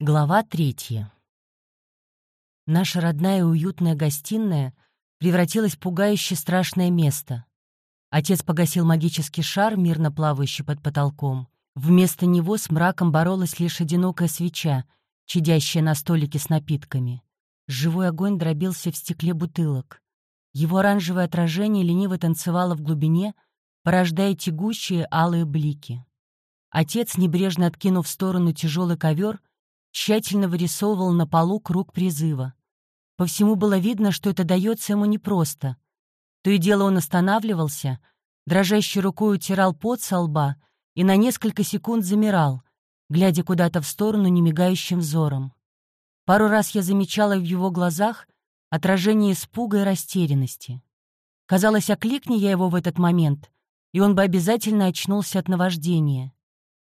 Глава третья. Наша родная и уютная гостиная превратилась в пугающе страшное место. Отец погасил магический шар, мирно плавающий под потолком. Вместо него с мраком боролась лишь одинокая свеча, чадящая на столике с напитками. Живой огонь дробился в стекле бутылок. Его оранжевое отражение лениво танцевало в глубине, порождая тягущие алые блики. Отец, небрежно откинув в сторону тяжелый ковер, тщательно вырисовывал на полу круг призыва. По всему было видно, что это дается ему непросто. То и дело он останавливался, дрожащей рукой утирал пот со лба и на несколько секунд замирал, глядя куда-то в сторону немигающим взором. Пару раз я замечала в его глазах отражение испуга и растерянности. Казалось, окликни я его в этот момент, и он бы обязательно очнулся от наваждения.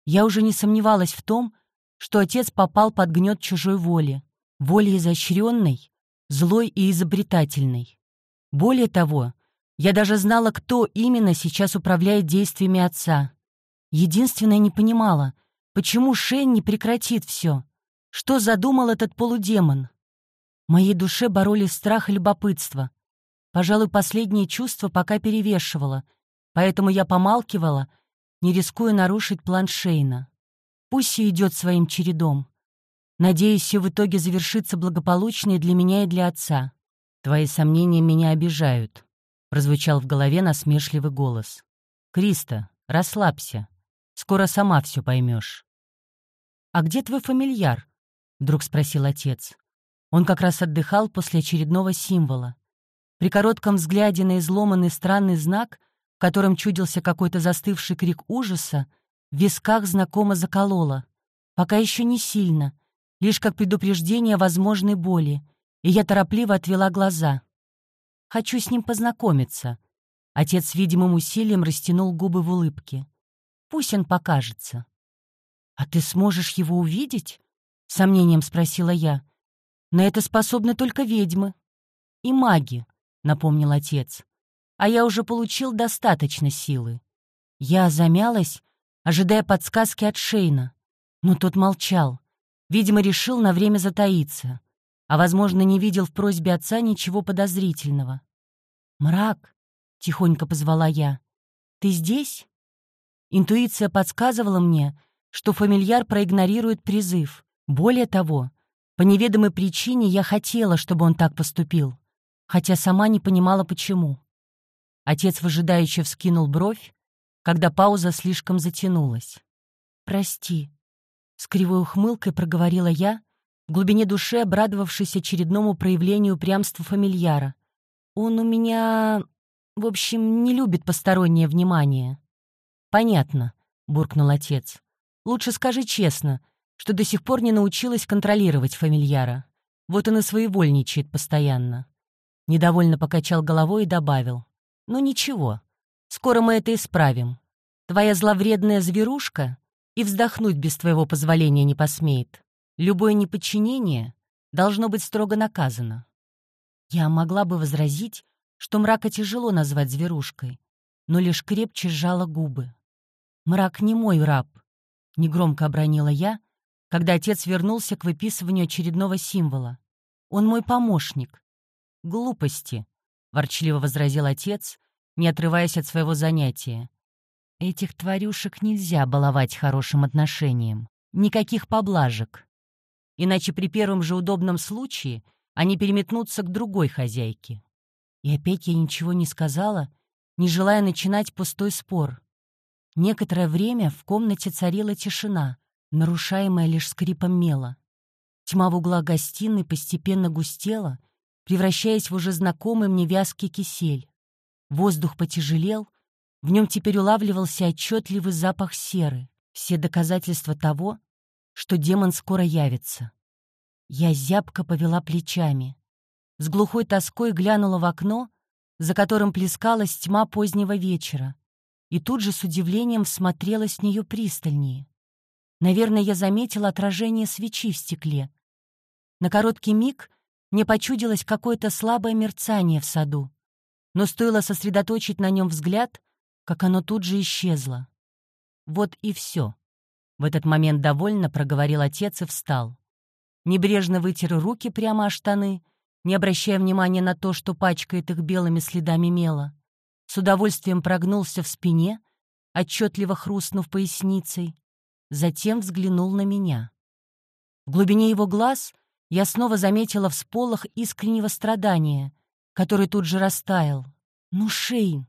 Я уже не сомневалась в том, что отец попал под гнет чужой воли, воли изощренной, злой и изобретательной. Более того, я даже знала, кто именно сейчас управляет действиями отца. Единственное, не понимала, почему Шейн не прекратит все. Что задумал этот полудемон? В моей душе боролись страх и любопытство. Пожалуй, последнее чувство пока перевешивало, поэтому я помалкивала, не рискуя нарушить план Шейна. Пусть все идет своим чередом. Надеюсь, все в итоге завершится благополучно и для меня, и для отца. Твои сомнения меня обижают, — прозвучал в голове насмешливый голос. Криста, расслабься. Скоро сама все поймешь. А где твой фамильяр? — вдруг спросил отец. Он как раз отдыхал после очередного символа. При коротком взгляде на изломанный странный знак, в котором чудился какой-то застывший крик ужаса, в висках знакомо закололо. Пока еще не сильно, лишь как предупреждение возможной боли, и я торопливо отвела глаза. «Хочу с ним познакомиться». Отец с видимым усилием растянул губы в улыбке. «Пусть он покажется». «А ты сможешь его увидеть?» — сомнением спросила я. «На это способны только ведьмы». «И маги», — напомнил отец. «А я уже получил достаточно силы». Я замялась, ожидая подсказки от Шейна. Но тот молчал. Видимо, решил на время затаиться. А, возможно, не видел в просьбе отца ничего подозрительного. «Мрак», — тихонько позвала я, — «ты здесь?» Интуиция подсказывала мне, что фамильяр проигнорирует призыв. Более того, по неведомой причине я хотела, чтобы он так поступил, хотя сама не понимала, почему. Отец выжидающе вскинул бровь, когда пауза слишком затянулась. «Прости», — с кривой ухмылкой проговорила я, в глубине души обрадовавшись очередному проявлению упрямства фамильяра. «Он у меня, в общем, не любит постороннее внимание». «Понятно», — буркнул отец. «Лучше скажи честно, что до сих пор не научилась контролировать фамильяра. Вот он и своевольничает постоянно». Недовольно покачал головой и добавил. «Ну ничего, Скоро мы это исправим. Твоя зловредная зверушка и вздохнуть без твоего позволения не посмеет. Любое неподчинение должно быть строго наказано. Я могла бы возразить, что мрака тяжело назвать зверушкой, но лишь крепче сжала губы. «Мрак не мой раб», — негромко обронила я, когда отец вернулся к выписыванию очередного символа. «Он мой помощник». «Глупости», — ворчливо возразил отец, не отрываясь от своего занятия. Этих тварюшек нельзя баловать хорошим отношением. Никаких поблажек. Иначе при первом же удобном случае они переметнутся к другой хозяйке. И опять я ничего не сказала, не желая начинать пустой спор. Некоторое время в комнате царила тишина, нарушаемая лишь скрипом мела. Тьма в углах гостиной постепенно густела, превращаясь в уже знакомый мне вязкий кисель. Воздух потяжелел, в нем теперь улавливался отчетливый запах серы, все доказательства того, что демон скоро явится. Я зябко повела плечами. С глухой тоской глянула в окно, за которым плескалась тьма позднего вечера, и тут же с удивлением всмотрелась в нее пристальнее. Наверное, я заметила отражение свечи в стекле. На короткий миг мне почудилось какое-то слабое мерцание в саду но стоило сосредоточить на нем взгляд, как оно тут же исчезло. Вот и все. В этот момент довольно проговорил отец и встал. небрежно вытер руки прямо о штаны, не обращая внимания на то, что пачкает их белыми следами мела. С удовольствием прогнулся в спине, отчетливо хрустнув поясницей, затем взглянул на меня. В глубине его глаз я снова заметила всполох искреннего страдания, который тут же растаял. «Ну, Шейн,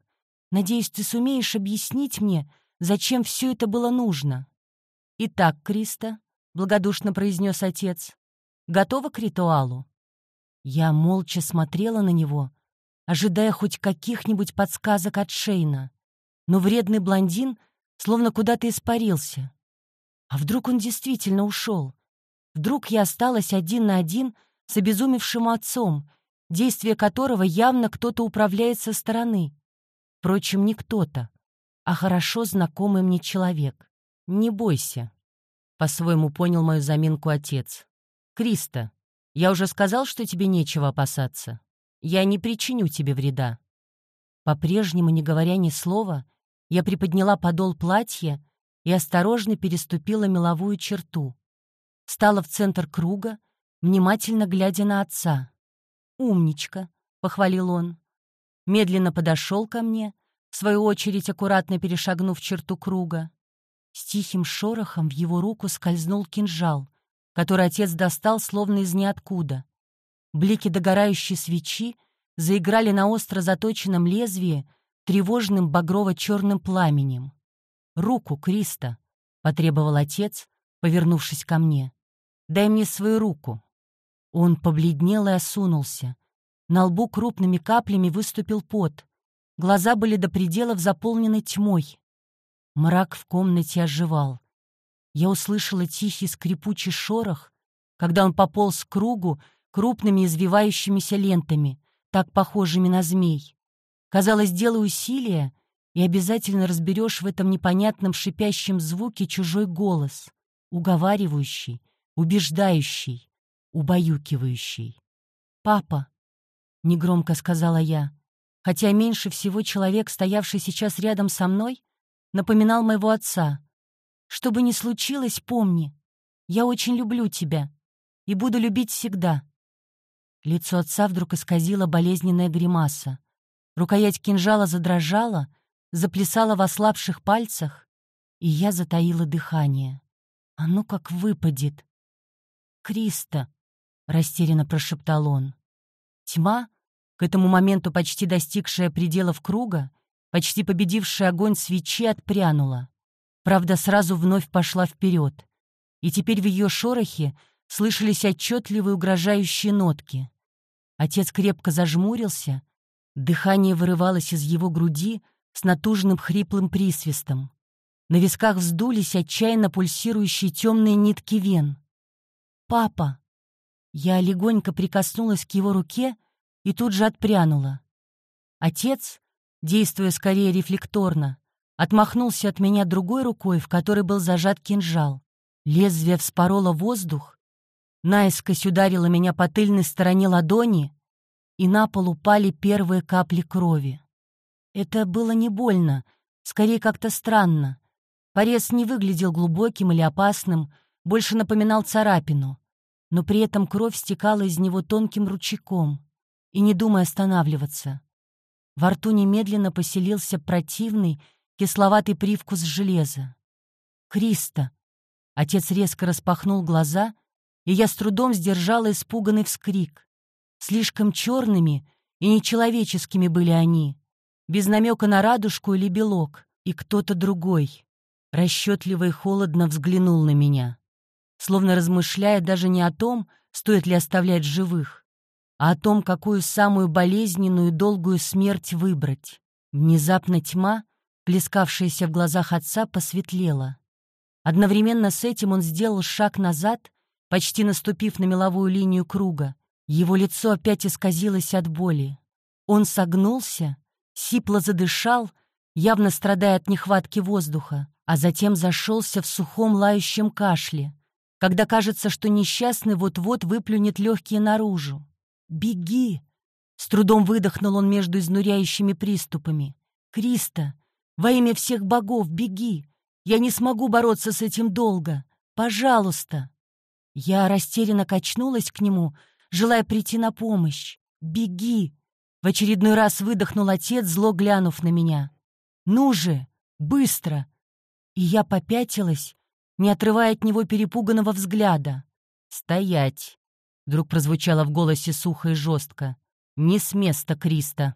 надеюсь, ты сумеешь объяснить мне, зачем все это было нужно?» «Итак, Криста», — благодушно произнес отец, — «готова к ритуалу?» Я молча смотрела на него, ожидая хоть каких-нибудь подсказок от Шейна, но вредный блондин словно куда-то испарился. А вдруг он действительно ушел? Вдруг я осталась один на один с обезумевшим отцом, действие которого явно кто-то управляет со стороны. Впрочем, не кто-то, а хорошо знакомый мне человек. «Не бойся», — по-своему понял мою заминку отец. «Криста, я уже сказал, что тебе нечего опасаться. Я не причиню тебе вреда». По-прежнему, не говоря ни слова, я приподняла подол платья и осторожно переступила меловую черту. Встала в центр круга, внимательно глядя на отца. «Умничка», — похвалил он. Медленно подошел ко мне, в свою очередь аккуратно перешагнув черту круга. С тихим шорохом в его руку скользнул кинжал, который отец достал словно из ниоткуда. Блики догорающей свечи заиграли на остро заточенном лезвии тревожным багрово-черным пламенем. «Руку, Криста!» — потребовал отец, повернувшись ко мне. «Дай мне свою руку». Он побледнел и осунулся. На лбу крупными каплями выступил пот. Глаза были до пределов заполнены тьмой. Мрак в комнате оживал. Я услышала тихий скрипучий шорох, когда он пополз к кругу крупными извивающимися лентами, так похожими на змей. Казалось, делай усилие, и обязательно разберешь в этом непонятном шипящем звуке чужой голос, уговаривающий, убеждающий, убаюкивающий. «Папа», — негромко сказала я, хотя меньше всего человек, стоявший сейчас рядом со мной, напоминал моего отца. «Что бы ни случилось, помни, я очень люблю тебя и буду любить всегда». Лицо отца вдруг исказило болезненная гримаса. Рукоять кинжала задрожала, заплясала в ослабших пальцах, и я затаила дыхание. А ну как выпадет! «Криста!» — растерянно прошептал он. Тьма, к этому моменту почти достигшая пределов круга, почти победившая огонь свечи, отпрянула. Правда, сразу вновь пошла вперед, и теперь в ее шорохе слышались отчетливые угрожающие нотки. Отец крепко зажмурился, Дыхание вырывалось из его груди с натужным хриплым присвистом. На висках вздулись отчаянно пульсирующие темные нитки вен. «Папа!» Я легонько прикоснулась к его руке и тут же отпрянула. Отец, действуя скорее рефлекторно, отмахнулся от меня другой рукой, в которой был зажат кинжал. Лезвие вспороло воздух, наискось ударило меня по тыльной стороне ладони, и на пол упали первые капли крови. Это было не больно, скорее как-то странно. Порез не выглядел глубоким или опасным, больше напоминал царапину, но при этом кровь стекала из него тонким ручейком, и не думая останавливаться. Во рту немедленно поселился противный, кисловатый привкус железа. «Криста!» Отец резко распахнул глаза, и я с трудом сдержала испуганный вскрик. Слишком черными и нечеловеческими были они, без намека на радужку или белок, и кто-то другой. Расчетливо и холодно взглянул на меня, словно размышляя даже не о том, стоит ли оставлять живых, а о том, какую самую болезненную и долгую смерть выбрать. Внезапно тьма, плескавшаяся в глазах отца, посветлела. Одновременно с этим он сделал шаг назад, почти наступив на меловую линию круга, его лицо опять исказилось от боли. Он согнулся, сипло задышал, явно страдая от нехватки воздуха, а затем зашелся в сухом лающем кашле, когда кажется, что несчастный вот-вот выплюнет легкие наружу. «Беги!» — с трудом выдохнул он между изнуряющими приступами. «Криста, во имя всех богов, беги! Я не смогу бороться с этим долго! Пожалуйста!» Я растерянно качнулась к нему, желая прийти на помощь. «Беги!» В очередной раз выдохнул отец, зло глянув на меня. «Ну же! Быстро!» И я попятилась, не отрывая от него перепуганного взгляда. «Стоять!» — вдруг прозвучало в голосе сухо и жестко. «Не с места, Криста!»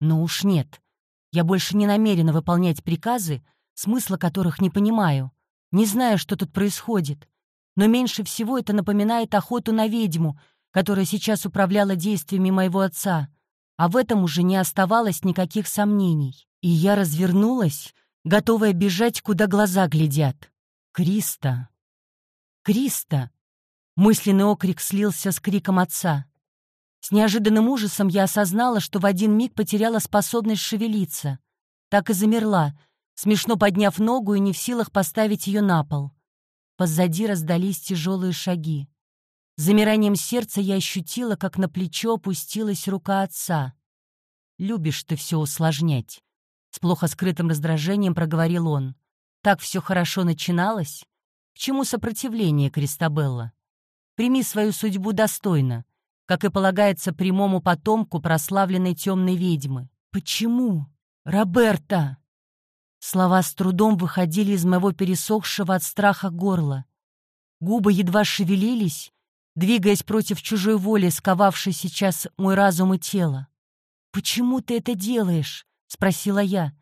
«Ну уж нет. Я больше не намерена выполнять приказы, смысла которых не понимаю. Не знаю, что тут происходит. Но меньше всего это напоминает охоту на ведьму, которая сейчас управляла действиями моего отца. А в этом уже не оставалось никаких сомнений. И я развернулась, готовая бежать, куда глаза глядят. «Криста! Криста!» Мысленный окрик слился с криком отца. С неожиданным ужасом я осознала, что в один миг потеряла способность шевелиться. Так и замерла, смешно подняв ногу и не в силах поставить ее на пол. Позади раздались тяжелые шаги. Замиранием сердца я ощутила, как на плечо опустилась рука отца. «Любишь ты все усложнять», — с плохо скрытым раздражением проговорил он. «Так все хорошо начиналось? К чему сопротивление, Кристабелла? Прими свою судьбу достойно, как и полагается прямому потомку прославленной темной ведьмы. Почему? Роберта!» Слова с трудом выходили из моего пересохшего от страха горла. Губы едва шевелились, двигаясь против чужой воли, сковавшей сейчас мой разум и тело. «Почему ты это делаешь?» — спросила я.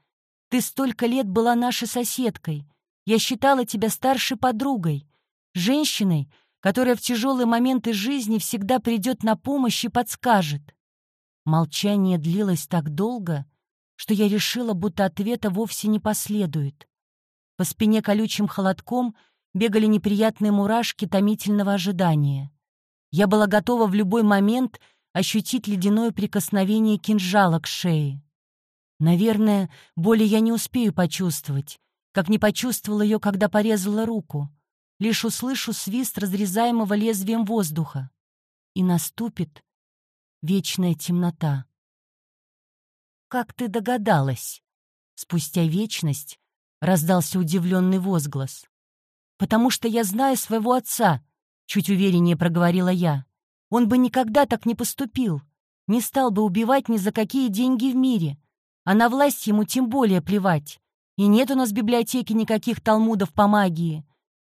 «Ты столько лет была нашей соседкой. Я считала тебя старшей подругой, женщиной, которая в тяжелые моменты жизни всегда придет на помощь и подскажет». Молчание длилось так долго, что я решила, будто ответа вовсе не последует. По спине колючим холодком бегали неприятные мурашки томительного ожидания. Я была готова в любой момент ощутить ледяное прикосновение кинжала к шее. Наверное, боли я не успею почувствовать, как не почувствовала ее, когда порезала руку. Лишь услышу свист разрезаемого лезвием воздуха. И наступит вечная темнота. «Как ты догадалась?» Спустя вечность раздался удивленный возглас. «Потому что я знаю своего отца», — чуть увереннее проговорила я. «Он бы никогда так не поступил, не стал бы убивать ни за какие деньги в мире, а на власть ему тем более плевать. И нет у нас в библиотеке никаких талмудов по магии.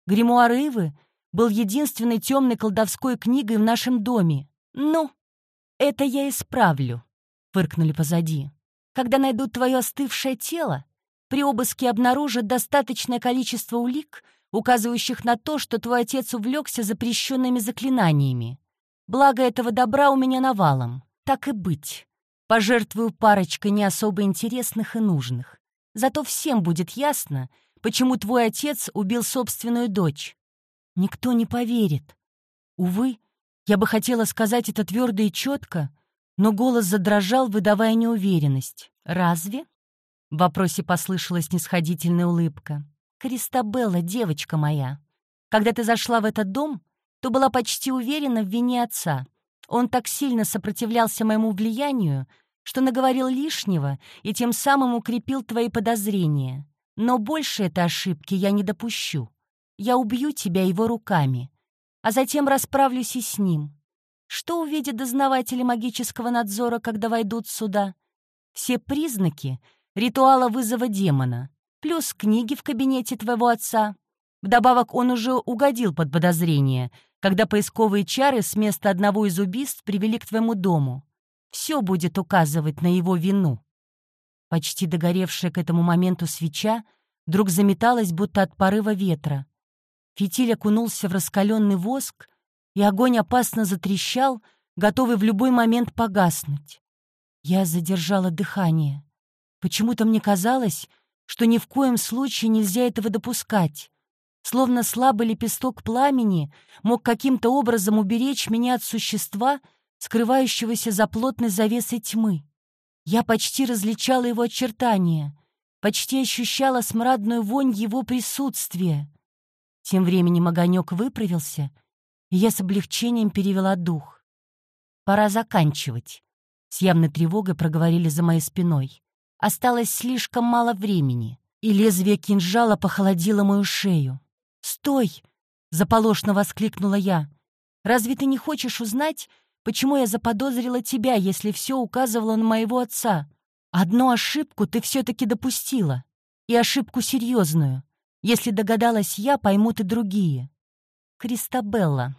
Гримуар Ивы был единственной темной колдовской книгой в нашем доме. Ну, это я исправлю», — фыркнули позади. Когда найдут твое остывшее тело, при обыске обнаружат достаточное количество улик, указывающих на то, что твой отец увлекся запрещенными заклинаниями. Благо этого добра у меня навалом. Так и быть. Пожертвую парочкой не особо интересных и нужных. Зато всем будет ясно, почему твой отец убил собственную дочь. Никто не поверит. Увы, я бы хотела сказать это твердо и четко, но голос задрожал, выдавая неуверенность. «Разве?» В вопросе послышалась нисходительная улыбка. «Кристабелла, девочка моя, когда ты зашла в этот дом, то была почти уверена в вине отца. Он так сильно сопротивлялся моему влиянию, что наговорил лишнего и тем самым укрепил твои подозрения. Но больше этой ошибки я не допущу. Я убью тебя его руками, а затем расправлюсь и с ним. Что увидят дознаватели магического надзора, когда войдут сюда? Все признаки ритуала вызова демона, плюс книги в кабинете твоего отца. Вдобавок он уже угодил под подозрение, когда поисковые чары с места одного из убийств привели к твоему дому. Все будет указывать на его вину. Почти догоревшая к этому моменту свеча вдруг заметалась, будто от порыва ветра. Фитиль окунулся в раскаленный воск, и огонь опасно затрещал, готовый в любой момент погаснуть. Я задержала дыхание. Почему-то мне казалось, что ни в коем случае нельзя этого допускать. Словно слабый лепесток пламени мог каким-то образом уберечь меня от существа, скрывающегося за плотной завесой тьмы. Я почти различала его очертания, почти ощущала смрадную вонь его присутствия. Тем временем огонек выправился и я с облегчением перевела дух. «Пора заканчивать», — с явной тревогой проговорили за моей спиной. Осталось слишком мало времени, и лезвие кинжала похолодило мою шею. «Стой!» — заполошно воскликнула я. «Разве ты не хочешь узнать, почему я заподозрила тебя, если все указывало на моего отца? Одну ошибку ты все-таки допустила, и ошибку серьезную. Если догадалась я, поймут и другие. Кристабелла,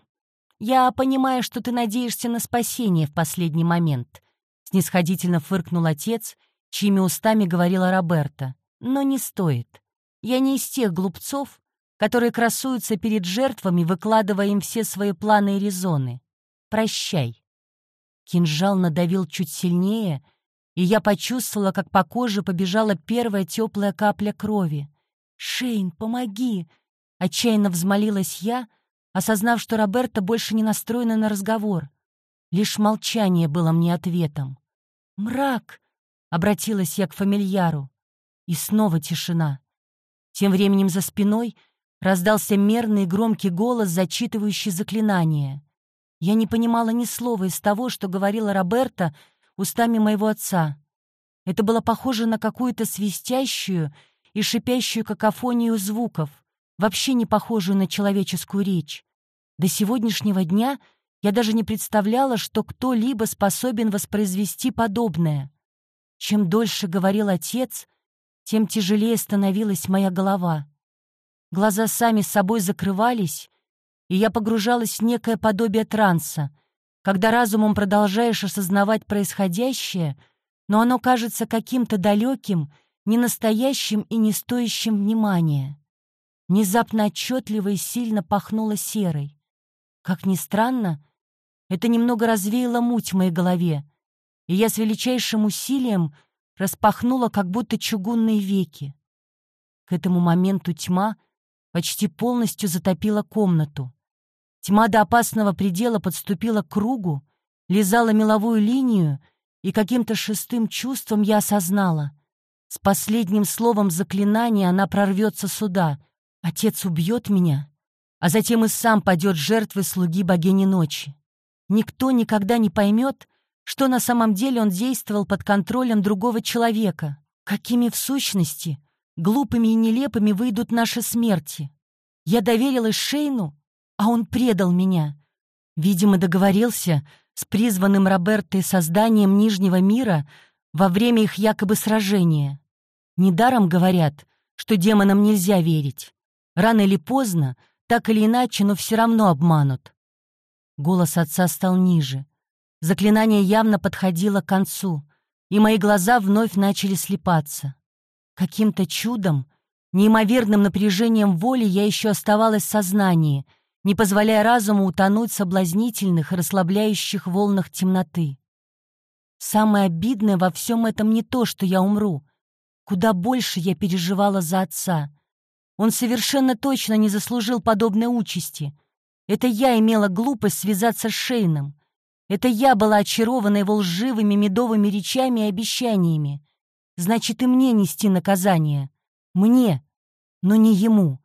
я понимаю, что ты надеешься на спасение в последний момент», — снисходительно фыркнул отец, чьими устами говорила Роберта. «Но не стоит. Я не из тех глупцов, которые красуются перед жертвами, выкладывая им все свои планы и резоны. Прощай. Кинжал надавил чуть сильнее, и я почувствовала, как по коже побежала первая теплая капля крови. «Шейн, помоги!» — отчаянно взмолилась я, осознав, что Роберта больше не настроена на разговор. Лишь молчание было мне ответом. «Мрак!» — обратилась я к фамильяру. И снова тишина. Тем временем за спиной — Раздался мерный громкий голос, зачитывающий заклинание. Я не понимала ни слова из того, что говорила Роберта устами моего отца. Это было похоже на какую-то свистящую и шипящую какофонию звуков, вообще не похожую на человеческую речь. До сегодняшнего дня я даже не представляла, что кто-либо способен воспроизвести подобное. Чем дольше говорил отец, тем тяжелее становилась моя голова. Глаза сами собой закрывались, и я погружалась в некое подобие транса, когда разумом продолжаешь осознавать происходящее, но оно кажется каким-то далеким, ненастоящим и не стоящим внимания. Внезапно отчетливо и сильно пахнуло серой. Как ни странно, это немного развеяло муть в моей голове, и я с величайшим усилием распахнула как будто чугунные веки. К этому моменту тьма — почти полностью затопила комнату. Тьма до опасного предела подступила к кругу, лизала меловую линию, и каким-то шестым чувством я осознала. С последним словом заклинания она прорвется сюда. Отец убьет меня, а затем и сам падет жертвой слуги богини ночи. Никто никогда не поймет, что на самом деле он действовал под контролем другого человека, какими в сущности — Глупыми и нелепыми выйдут наши смерти. Я доверилась Шейну, а он предал меня. Видимо, договорился с призванным Робертой созданием Нижнего мира во время их якобы сражения. Недаром говорят, что демонам нельзя верить. Рано или поздно, так или иначе, но все равно обманут. Голос отца стал ниже. Заклинание явно подходило к концу, и мои глаза вновь начали слепаться. Каким-то чудом, неимоверным напряжением воли я еще оставалась в сознании, не позволяя разуму утонуть в соблазнительных, расслабляющих волнах темноты. Самое обидное во всем этом не то, что я умру. Куда больше я переживала за отца. Он совершенно точно не заслужил подобной участи. Это я имела глупость связаться с Шейном. Это я была очарована его лживыми медовыми речами и обещаниями. Значит, и мне нести наказание. Мне, но не ему.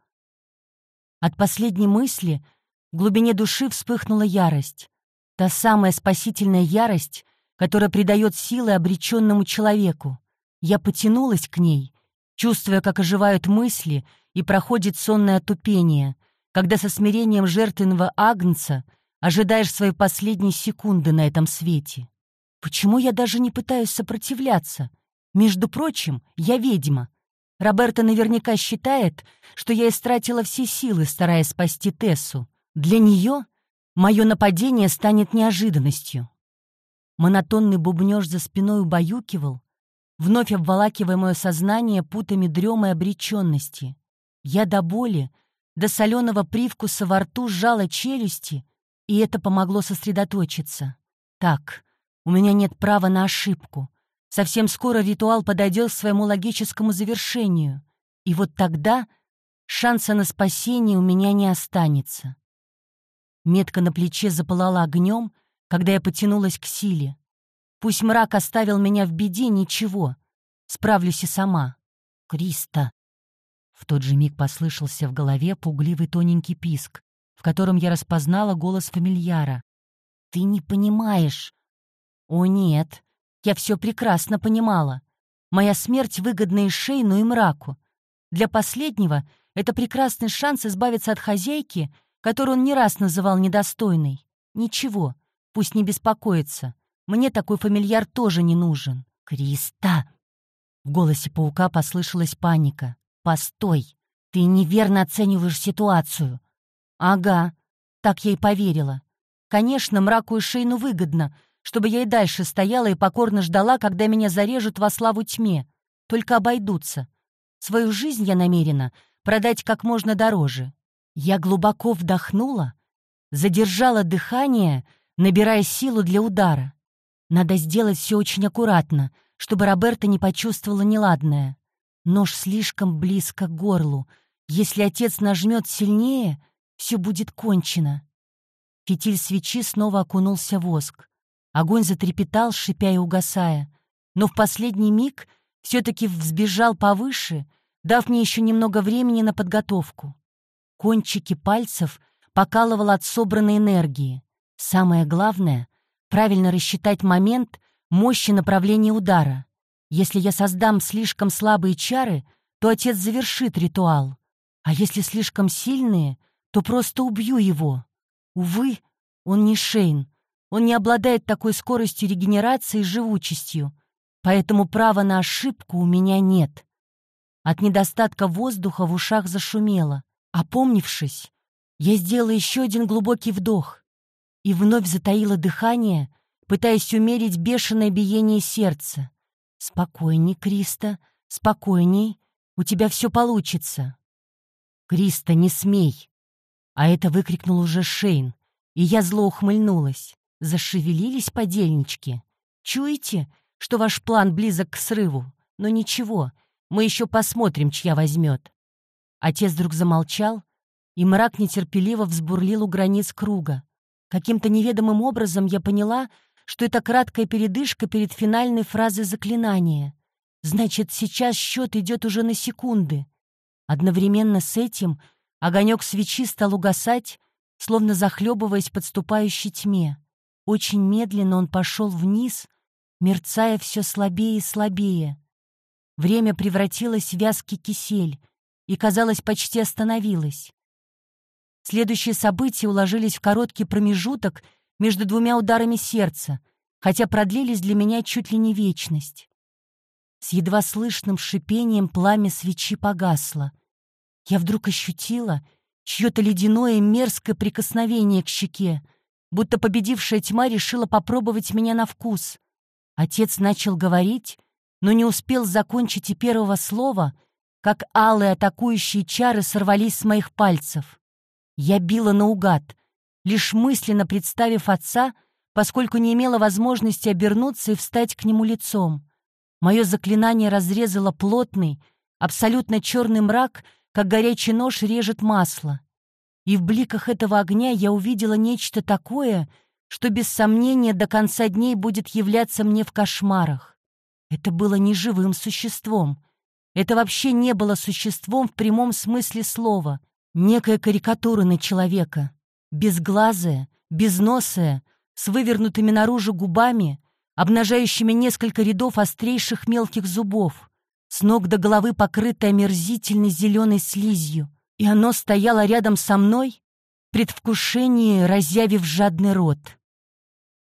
От последней мысли в глубине души вспыхнула ярость. Та самая спасительная ярость, которая придает силы обреченному человеку. Я потянулась к ней, чувствуя, как оживают мысли и проходит сонное тупение, когда со смирением жертвенного агнца ожидаешь свои последние секунды на этом свете. Почему я даже не пытаюсь сопротивляться? Между прочим, я ведьма. Роберта наверняка считает, что я истратила все силы, стараясь спасти Тессу. Для нее мое нападение станет неожиданностью. Монотонный бубнёж за спиной убаюкивал, вновь обволакивая мое сознание путами дремы обреченности. Я до боли, до соленого привкуса во рту сжала челюсти, и это помогло сосредоточиться. Так, у меня нет права на ошибку. Совсем скоро ритуал подойдет к своему логическому завершению, и вот тогда шанса на спасение у меня не останется. Метка на плече запылала огнем, когда я потянулась к силе. Пусть мрак оставил меня в беде, ничего. Справлюсь и сама. Криста. В тот же миг послышался в голове пугливый тоненький писк, в котором я распознала голос фамильяра. «Ты не понимаешь». «О, нет, я все прекрасно понимала. Моя смерть выгодна и Шейну, и мраку. Для последнего это прекрасный шанс избавиться от хозяйки, которую он не раз называл недостойной. Ничего, пусть не беспокоится. Мне такой фамильяр тоже не нужен. Криста! В голосе паука послышалась паника. «Постой! Ты неверно оцениваешь ситуацию!» «Ага, так я и поверила. Конечно, мраку и Шейну выгодно, чтобы я и дальше стояла и покорно ждала, когда меня зарежут во славу тьме. Только обойдутся. Свою жизнь я намерена продать как можно дороже. Я глубоко вдохнула, задержала дыхание, набирая силу для удара. Надо сделать все очень аккуратно, чтобы Роберта не почувствовала неладное. Нож слишком близко к горлу. Если отец нажмет сильнее, все будет кончено. Фитиль свечи снова окунулся в воск. Огонь затрепетал, шипя и угасая. Но в последний миг все-таки взбежал повыше, дав мне еще немного времени на подготовку. Кончики пальцев покалывал от собранной энергии. Самое главное — правильно рассчитать момент, мощь и направление удара. Если я создам слишком слабые чары, то отец завершит ритуал. А если слишком сильные, то просто убью его. Увы, он не Шейн. Он не обладает такой скоростью регенерации и живучестью. Поэтому права на ошибку у меня нет. От недостатка воздуха в ушах зашумело. Опомнившись, я сделала еще один глубокий вдох и вновь затаила дыхание, пытаясь умерить бешеное биение сердца. «Спокойней, Криста, спокойней, у тебя все получится». «Криста, не смей!» А это выкрикнул уже Шейн, и я зло ухмыльнулась. Зашевелились подельнички. Чуете, что ваш план близок к срыву? Но ничего, мы еще посмотрим, чья возьмет. Отец вдруг замолчал, и мрак нетерпеливо взбурлил у границ круга. Каким-то неведомым образом я поняла, что это краткая передышка перед финальной фразой заклинания. Значит, сейчас счет идет уже на секунды. Одновременно с этим — Огонек свечи стал угасать, словно захлебываясь подступающей тьме. Очень медленно он пошел вниз, мерцая все слабее и слабее. Время превратилось в вязкий кисель и, казалось, почти остановилось. Следующие события уложились в короткий промежуток между двумя ударами сердца, хотя продлились для меня чуть ли не вечность. С едва слышным шипением пламя свечи погасло — я вдруг ощутила чье-то ледяное мерзкое прикосновение к щеке, будто победившая тьма решила попробовать меня на вкус. Отец начал говорить, но не успел закончить и первого слова, как алые атакующие чары сорвались с моих пальцев. Я била наугад, лишь мысленно представив отца, поскольку не имела возможности обернуться и встать к нему лицом. Мое заклинание разрезало плотный, абсолютно черный мрак — как горячий нож режет масло. И в бликах этого огня я увидела нечто такое, что без сомнения до конца дней будет являться мне в кошмарах. Это было не живым существом. Это вообще не было существом в прямом смысле слова. Некая карикатура на человека. Безглазая, безносая, с вывернутыми наружу губами, обнажающими несколько рядов острейших мелких зубов с ног до головы покрытое омерзительной зеленой слизью, и оно стояло рядом со мной, предвкушении разъявив жадный рот.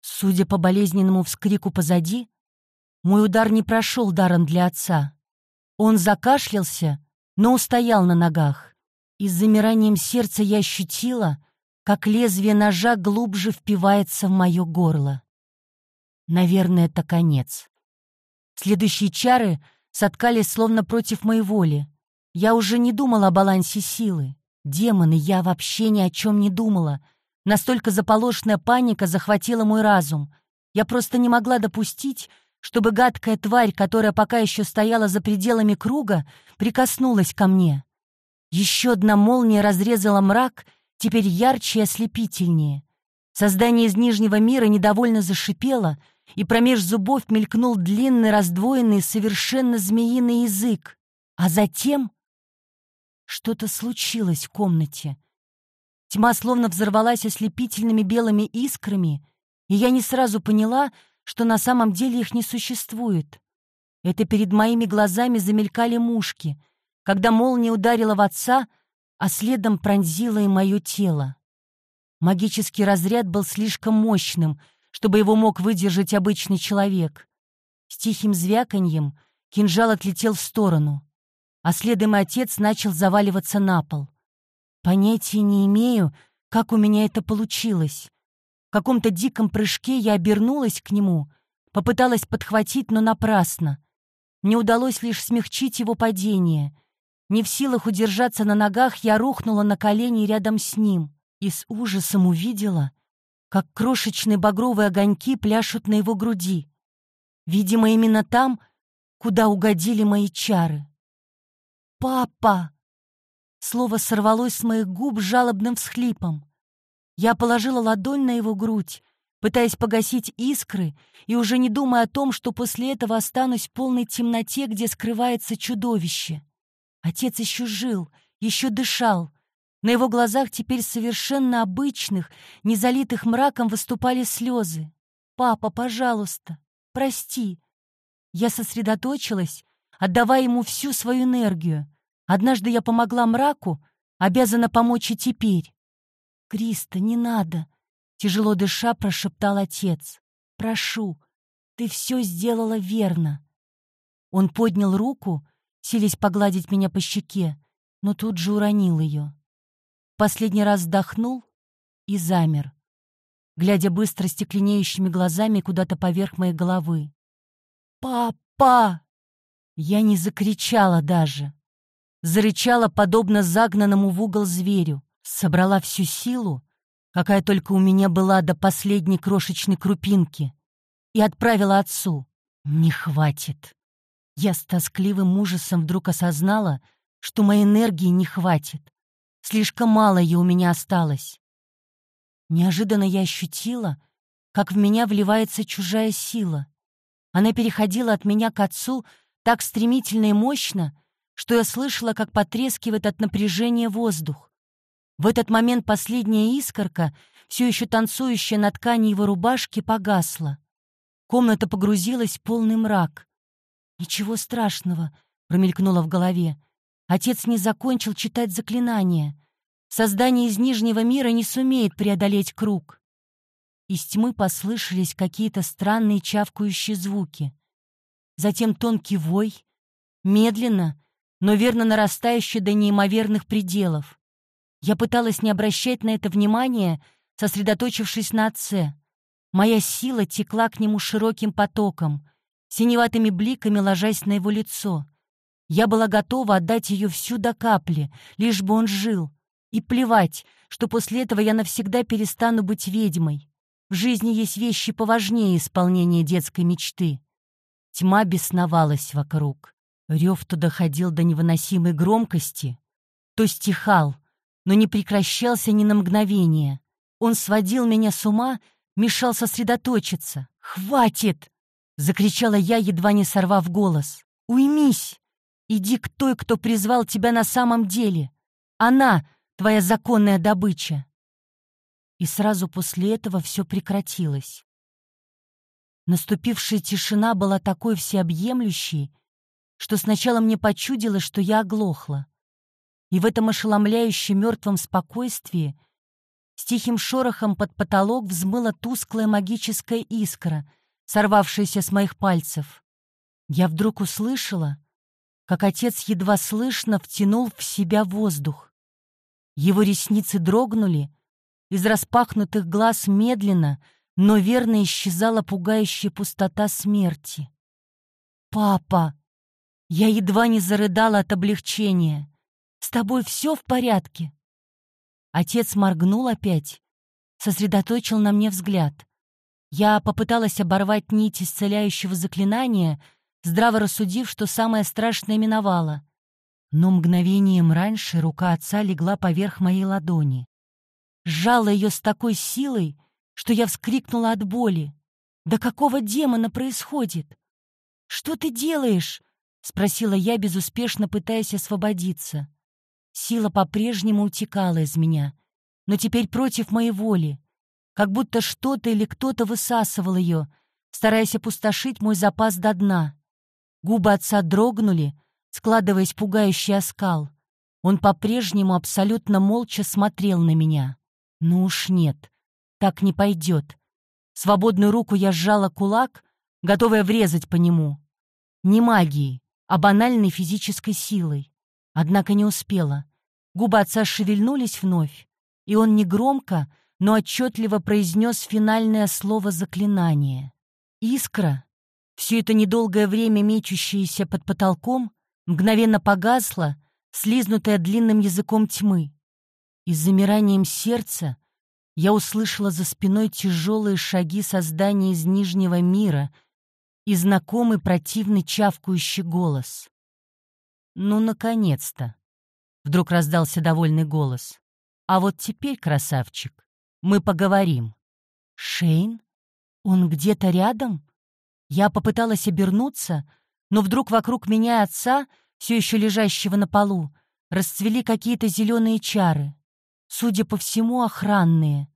Судя по болезненному вскрику позади, мой удар не прошел даром для отца. Он закашлялся, но устоял на ногах, и с замиранием сердца я ощутила, как лезвие ножа глубже впивается в мое горло. Наверное, это конец. Следующие чары — соткались словно против моей воли. Я уже не думала о балансе силы. Демоны, я вообще ни о чем не думала. Настолько заполошная паника захватила мой разум. Я просто не могла допустить, чтобы гадкая тварь, которая пока еще стояла за пределами круга, прикоснулась ко мне. Еще одна молния разрезала мрак, теперь ярче и ослепительнее. Создание из Нижнего мира недовольно зашипело — и промеж зубов мелькнул длинный, раздвоенный, совершенно змеиный язык. А затем что-то случилось в комнате. Тьма словно взорвалась ослепительными белыми искрами, и я не сразу поняла, что на самом деле их не существует. Это перед моими глазами замелькали мушки, когда молния ударила в отца, а следом пронзила и мое тело. Магический разряд был слишком мощным, чтобы его мог выдержать обычный человек. С тихим звяканьем кинжал отлетел в сторону, а следом отец начал заваливаться на пол. Понятия не имею, как у меня это получилось. В каком-то диком прыжке я обернулась к нему, попыталась подхватить, но напрасно. Мне удалось лишь смягчить его падение. Не в силах удержаться на ногах, я рухнула на колени рядом с ним и с ужасом увидела, как крошечные багровые огоньки пляшут на его груди. Видимо, именно там, куда угодили мои чары. «Папа!» Слово сорвалось с моих губ жалобным всхлипом. Я положила ладонь на его грудь, пытаясь погасить искры и уже не думая о том, что после этого останусь в полной темноте, где скрывается чудовище. Отец еще жил, еще дышал. На его глазах теперь совершенно обычных, не залитых мраком, выступали слезы. «Папа, пожалуйста, прости». Я сосредоточилась, отдавая ему всю свою энергию. Однажды я помогла мраку, обязана помочь и теперь. «Криста, не надо!» — тяжело дыша прошептал отец. «Прошу, ты все сделала верно». Он поднял руку, силясь погладить меня по щеке, но тут же уронил ее. Последний раз вздохнул и замер, глядя быстро стекленеющими глазами куда-то поверх моей головы. «Папа!» Я не закричала даже зарычала, подобно загнанному в угол зверю, собрала всю силу, какая только у меня была до последней крошечной крупинки, и отправила отцу. Не хватит. Я с тоскливым ужасом вдруг осознала, что моей энергии не хватит. Слишком мало ее у меня осталось. Неожиданно я ощутила, как в меня вливается чужая сила. Она переходила от меня к отцу так стремительно и мощно, что я слышала, как потрескивает от напряжения воздух. В этот момент последняя искорка, все еще танцующая на ткани его рубашки, погасла. Комната погрузилась в полный мрак. «Ничего страшного», — промелькнуло в голове. Отец не закончил читать заклинание. Создание из Нижнего мира не сумеет преодолеть круг. Из тьмы послышались какие-то странные чавкающие звуки. Затем тонкий вой, медленно, но верно нарастающий до неимоверных пределов. Я пыталась не обращать на это внимания, сосредоточившись на отце. Моя сила текла к нему широким потоком, синеватыми бликами ложась на его лицо. Я была готова отдать ее всю до капли, лишь бы он жил. И плевать, что после этого я навсегда перестану быть ведьмой. В жизни есть вещи поважнее исполнения детской мечты. Тьма бесновалась вокруг. Рев то доходил до невыносимой громкости, то стихал, но не прекращался ни на мгновение. Он сводил меня с ума, мешал сосредоточиться. «Хватит!» — закричала я, едва не сорвав голос. «Уймись! Иди к той, кто призвал тебя на самом деле. Она — твоя законная добыча!» И сразу после этого все прекратилось. Наступившая тишина была такой всеобъемлющей, что сначала мне почудилось, что я оглохла. И в этом ошеломляющем мертвом спокойствии с тихим шорохом под потолок взмыла тусклая магическая искра, сорвавшаяся с моих пальцев. Я вдруг услышала, как отец едва слышно втянул в себя воздух. Его ресницы дрогнули, из распахнутых глаз медленно, но верно исчезала пугающая пустота смерти. «Папа!» Я едва не зарыдала от облегчения. «С тобой все в порядке?» Отец моргнул опять, сосредоточил на мне взгляд. Я попыталась оборвать нить исцеляющего заклинания, здраво рассудив, что самое страшное миновало. Но мгновением раньше рука отца легла поверх моей ладони. Сжала ее с такой силой, что я вскрикнула от боли. «Да какого демона происходит? Что ты делаешь?» — спросила я, безуспешно пытаясь освободиться. Сила по-прежнему утекала из меня, но теперь против моей воли, как будто что-то или кто-то высасывал ее, стараясь опустошить мой запас до дна. Губы отца дрогнули, складываясь пугающий оскал. Он по-прежнему абсолютно молча смотрел на меня. Ну уж нет, так не пойдет. Свободную руку я сжала кулак, готовая врезать по нему. Не магией, а банальной физической силой. Однако не успела. Губы отца шевельнулись вновь, и он негромко, но отчетливо произнес финальное слово заклинания. Искра, все это недолгое время мечущаяся под потолком, мгновенно погасла, слизнутая длинным языком тьмы. И с замиранием сердца я услышала за спиной тяжелые шаги создания из Нижнего мира и знакомый противный чавкающий голос. «Ну, наконец-то!» — вдруг раздался довольный голос. «А вот теперь, красавчик, мы поговорим». «Шейн? Он где-то рядом?» Я попыталась обернуться, но вдруг вокруг меня и отца, все еще лежащего на полу, расцвели какие-то зеленые чары судя по всему, охранные.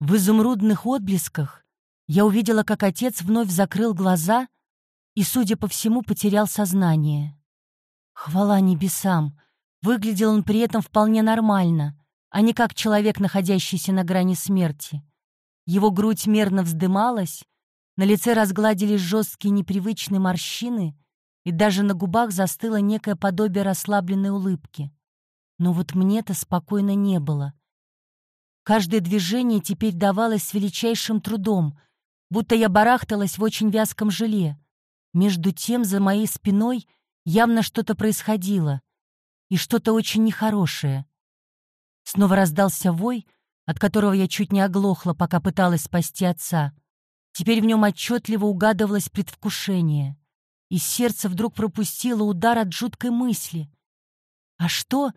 В изумрудных отблесках я увидела, как отец вновь закрыл глаза и, судя по всему, потерял сознание. Хвала небесам! Выглядел он при этом вполне нормально, а не как человек, находящийся на грани смерти. Его грудь мерно вздымалась, на лице разгладились жесткие непривычные морщины, и даже на губах застыло некое подобие расслабленной улыбки. Но вот мне-то спокойно не было. Каждое движение теперь давалось с величайшим трудом, будто я барахталась в очень вязком желе. Между тем за моей спиной явно что-то происходило, и что-то очень нехорошее. Снова раздался вой, от которого я чуть не оглохла, пока пыталась спасти отца. Теперь в нем отчетливо угадывалось предвкушение, и сердце вдруг пропустило удар от жуткой мысли. А что,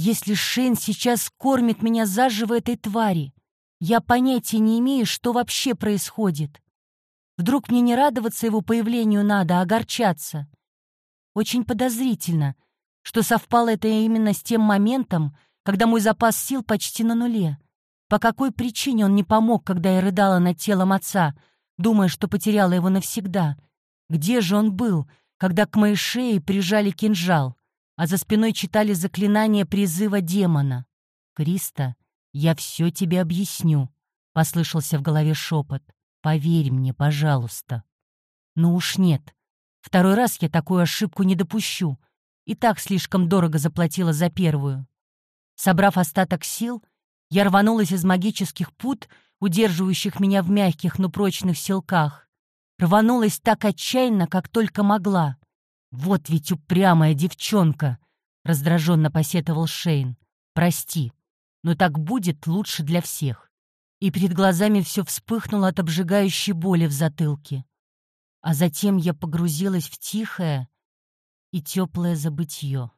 если Шейн сейчас кормит меня заживо этой твари, я понятия не имею, что вообще происходит. Вдруг мне не радоваться его появлению надо, а огорчаться. Очень подозрительно, что совпало это именно с тем моментом, когда мой запас сил почти на нуле. По какой причине он не помог, когда я рыдала над телом отца, думая, что потеряла его навсегда? Где же он был, когда к моей шее прижали кинжал? А за спиной читали заклинание призыва демона. «Криста, я все тебе объясню», — послышался в голове шепот. «Поверь мне, пожалуйста». «Ну уж нет. Второй раз я такую ошибку не допущу. И так слишком дорого заплатила за первую». Собрав остаток сил, я рванулась из магических пут, удерживающих меня в мягких, но прочных селках. Рванулась так отчаянно, как только могла. «Вот ведь упрямая девчонка!» — раздраженно посетовал Шейн. «Прости, но так будет лучше для всех». И перед глазами все вспыхнуло от обжигающей боли в затылке. А затем я погрузилась в тихое и теплое забытье.